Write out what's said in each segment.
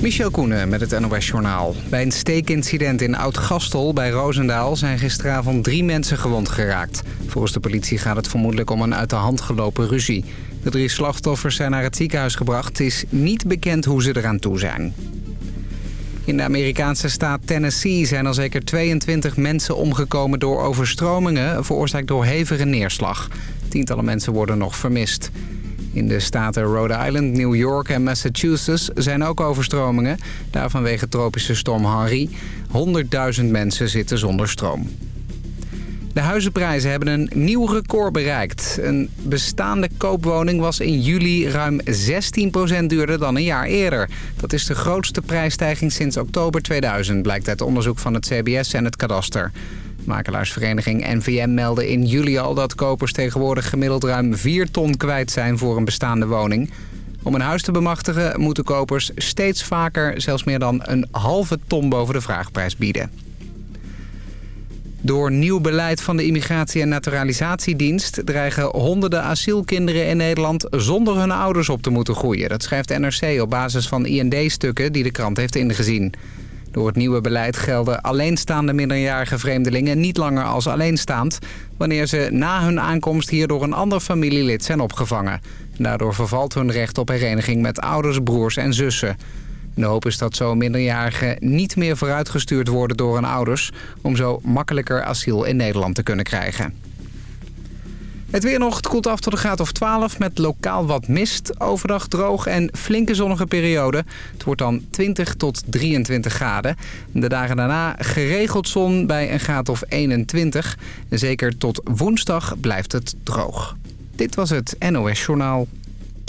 Michel Koenen met het NOS-journaal. Bij een steekincident in Oud-Gastel bij Roosendaal zijn gisteravond drie mensen gewond geraakt. Volgens de politie gaat het vermoedelijk om een uit de hand gelopen ruzie. De drie slachtoffers zijn naar het ziekenhuis gebracht. Het is niet bekend hoe ze eraan toe zijn. In de Amerikaanse staat Tennessee zijn al zeker 22 mensen omgekomen door overstromingen... veroorzaakt door hevige neerslag. Tientallen mensen worden nog vermist. In de staten Rhode Island, New York en Massachusetts zijn ook overstromingen. Daar vanwege tropische storm Henri. 100.000 mensen zitten zonder stroom. De huizenprijzen hebben een nieuw record bereikt. Een bestaande koopwoning was in juli ruim 16% duurder dan een jaar eerder. Dat is de grootste prijsstijging sinds oktober 2000, blijkt uit onderzoek van het CBS en het kadaster. Makelaarsvereniging NVM meldde in juli al dat kopers tegenwoordig gemiddeld ruim 4 ton kwijt zijn voor een bestaande woning. Om een huis te bemachtigen moeten kopers steeds vaker zelfs meer dan een halve ton boven de vraagprijs bieden. Door nieuw beleid van de Immigratie- en Naturalisatiedienst... dreigen honderden asielkinderen in Nederland zonder hun ouders op te moeten groeien. Dat schrijft NRC op basis van IND-stukken die de krant heeft ingezien. Door het nieuwe beleid gelden alleenstaande minderjarige vreemdelingen niet langer als alleenstaand... wanneer ze na hun aankomst hier door een ander familielid zijn opgevangen. Daardoor vervalt hun recht op hereniging met ouders, broers en zussen. De hoop is dat zo minderjarigen niet meer vooruitgestuurd worden door hun ouders... om zo makkelijker asiel in Nederland te kunnen krijgen. Het weer nog, het koelt af tot een graad of 12 met lokaal wat mist. Overdag droog en flinke zonnige periode. Het wordt dan 20 tot 23 graden. De dagen daarna geregeld zon bij een graad of 21. Zeker tot woensdag blijft het droog. Dit was het NOS Journaal.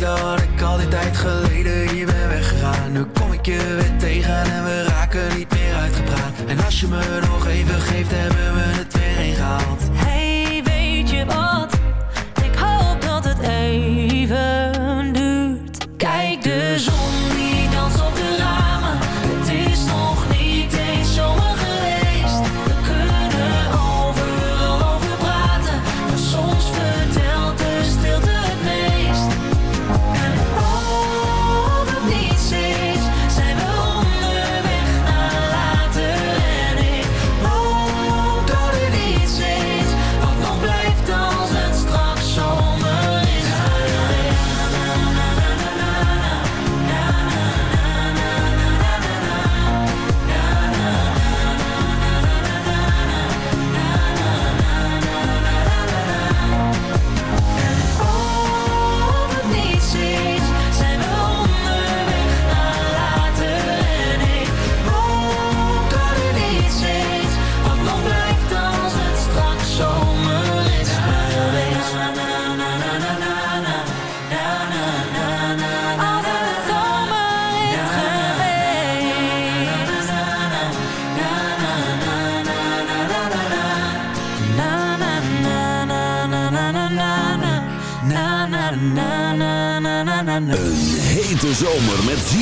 dat ik al die tijd geleden hier ben weggegaan. Nu kom ik je weer tegen en we raken niet meer uitgepraat. En als je me nog even geeft hebben we het weer ingehaald.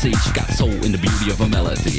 She got soul in the beauty of her melody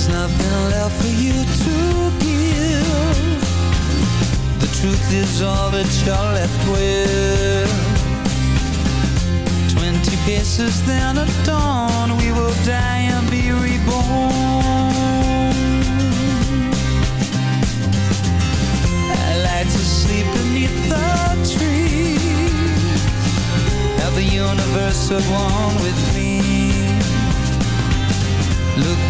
There's nothing left for you to give. The truth is all that you're left with. Twenty paces, then at dawn, we will die and be reborn. I like to sleep beneath the trees. Have the universe at one with me. Look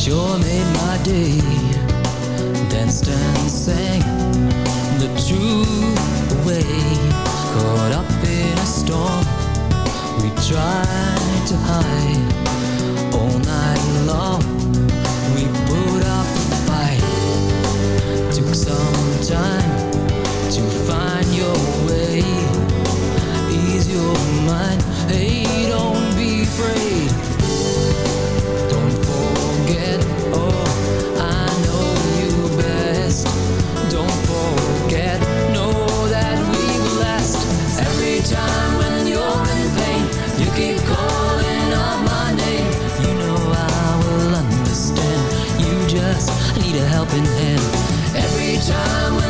sure made my day. Danced and sang. a helping hand every time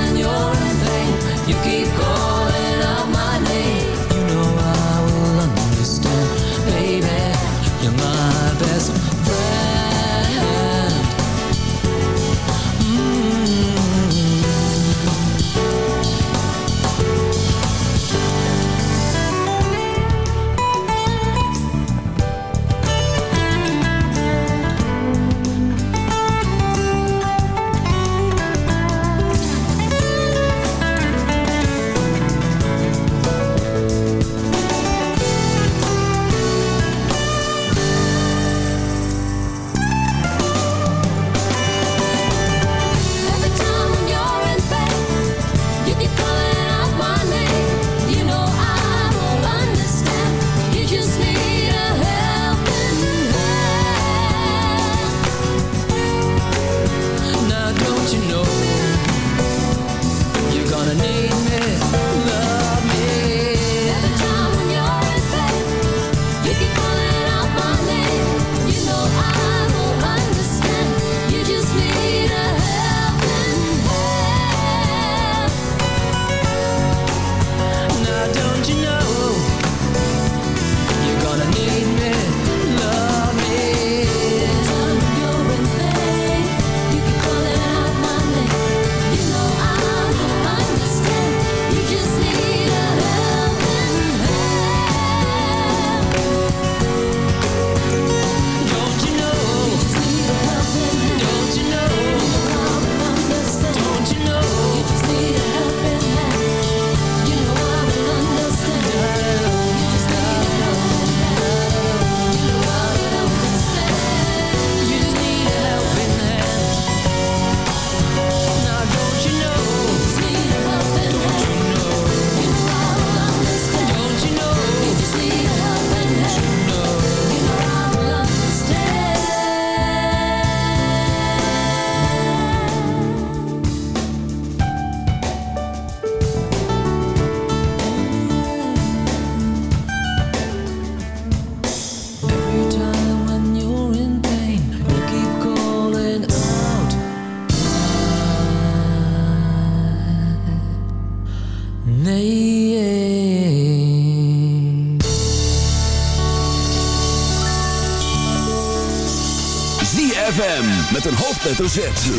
hoofdletter Z.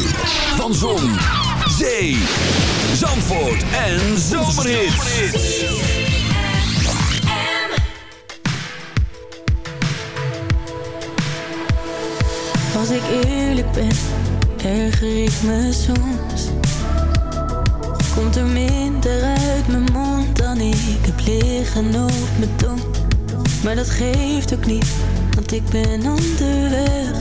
Van Zon, Zee, Zandvoort en Zomerhits. Als ik eerlijk ben, erger ik me soms. Komt er minder uit mijn mond dan ik heb liggen op mijn tong. Maar dat geeft ook niet, want ik ben onderweg.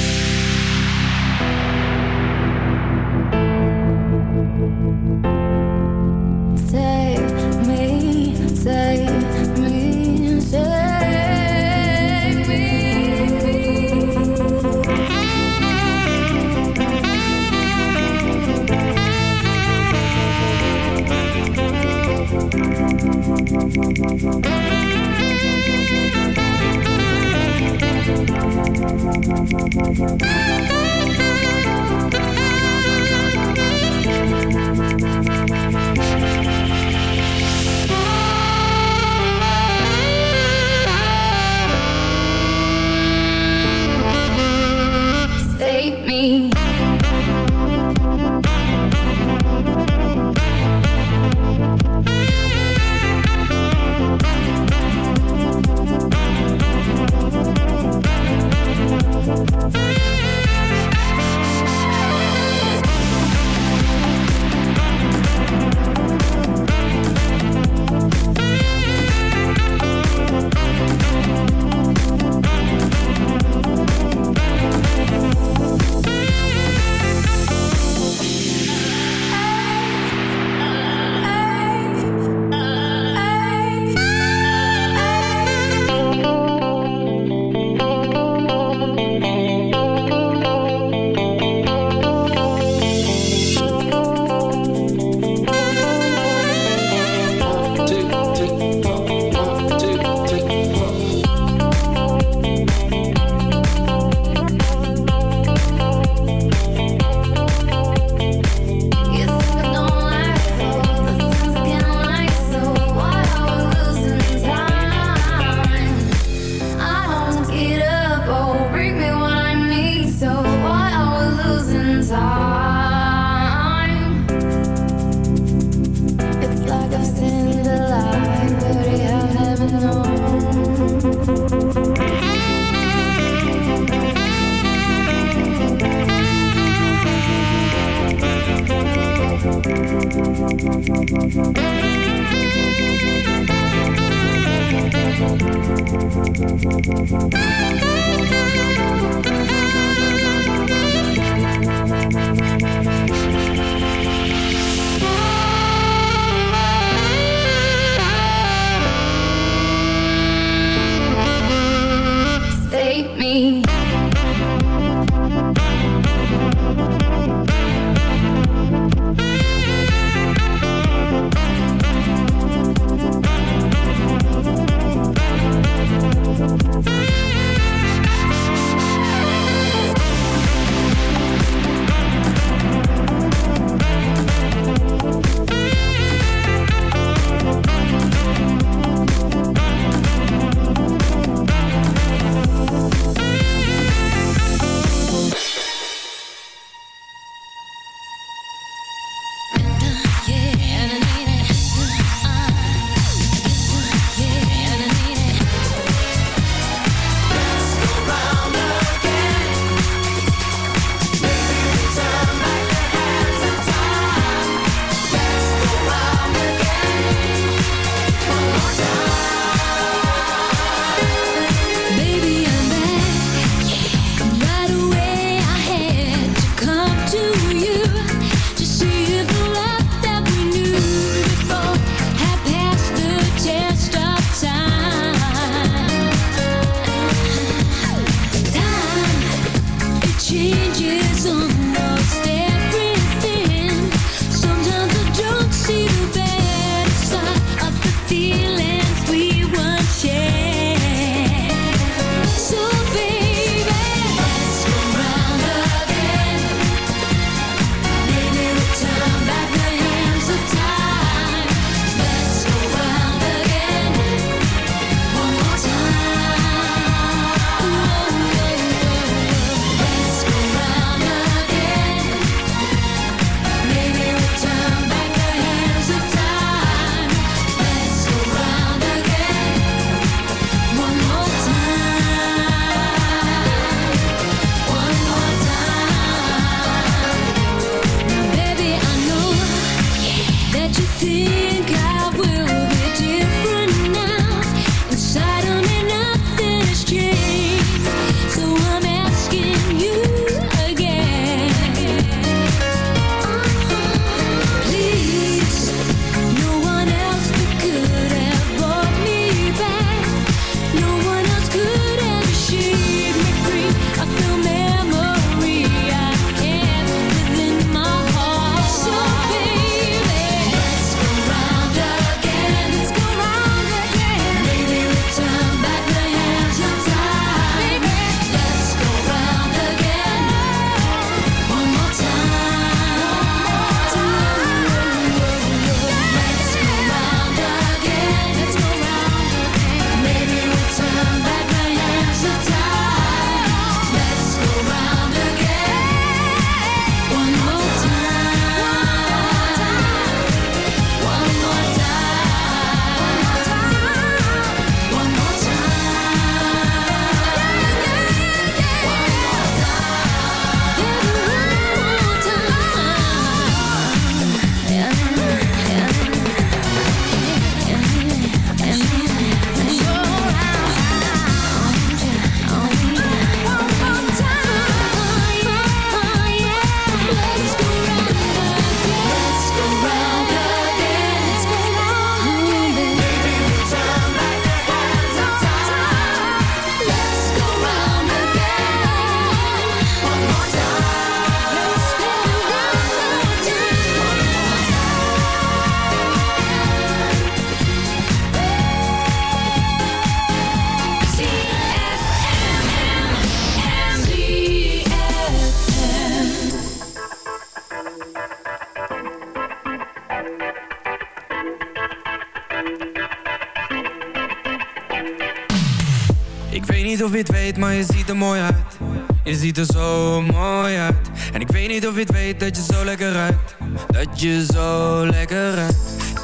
ziet er zo mooi uit. En ik weet niet of je het weet dat je zo lekker ruikt. Dat je zo lekker ruikt.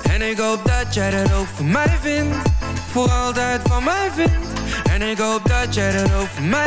En ik hoop dat jij dat ook voor mij vindt. Voor altijd van mij vindt. En ik hoop dat jij dat ook voor mij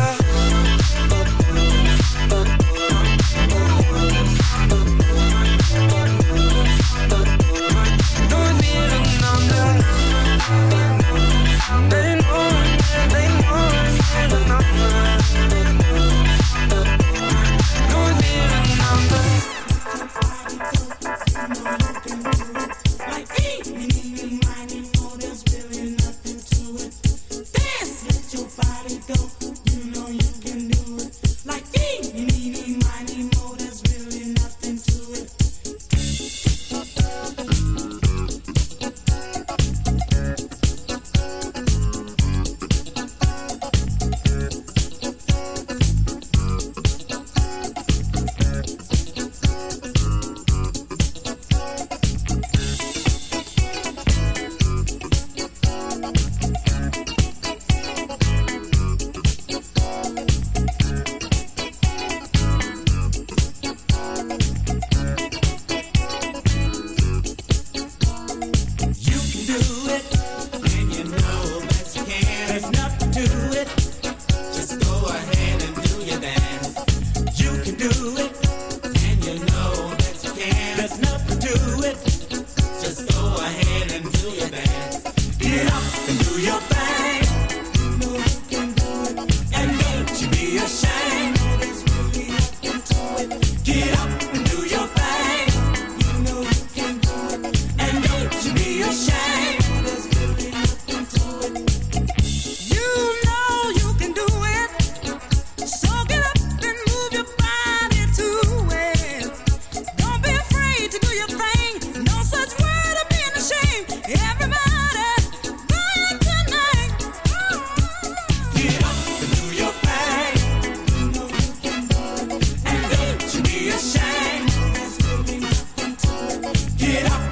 It. Up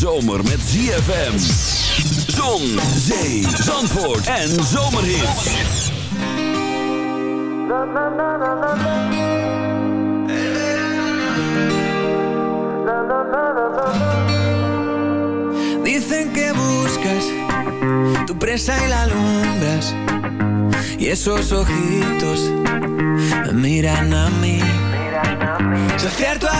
zomer met ZFM. Zon, zee, zandvoort en zomerhit. Dicen que buscas tu presa y la alumbras. Y esos ojitos me miran a mí. Es cierto.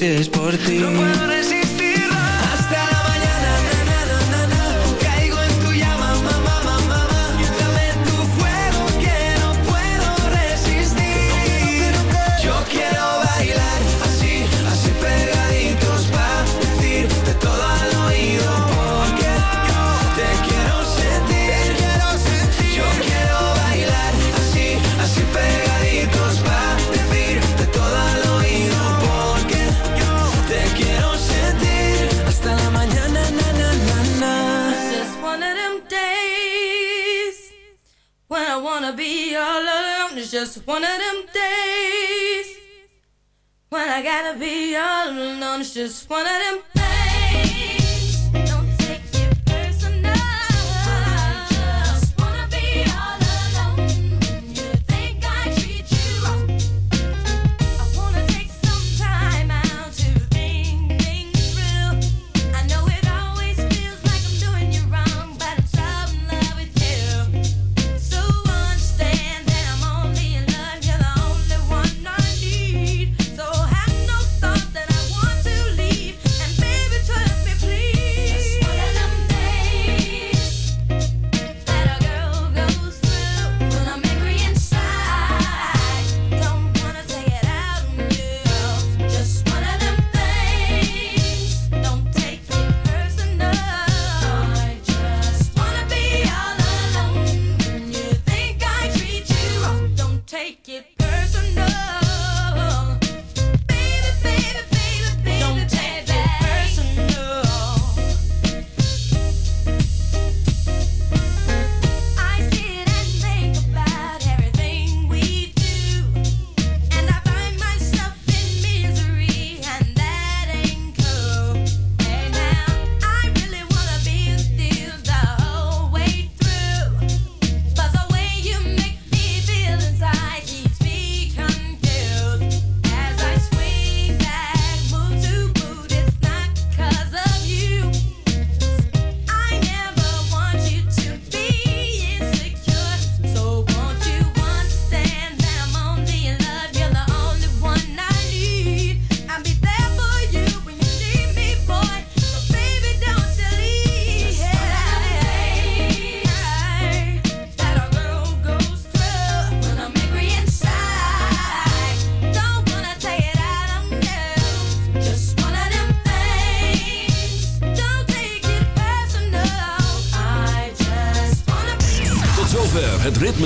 promises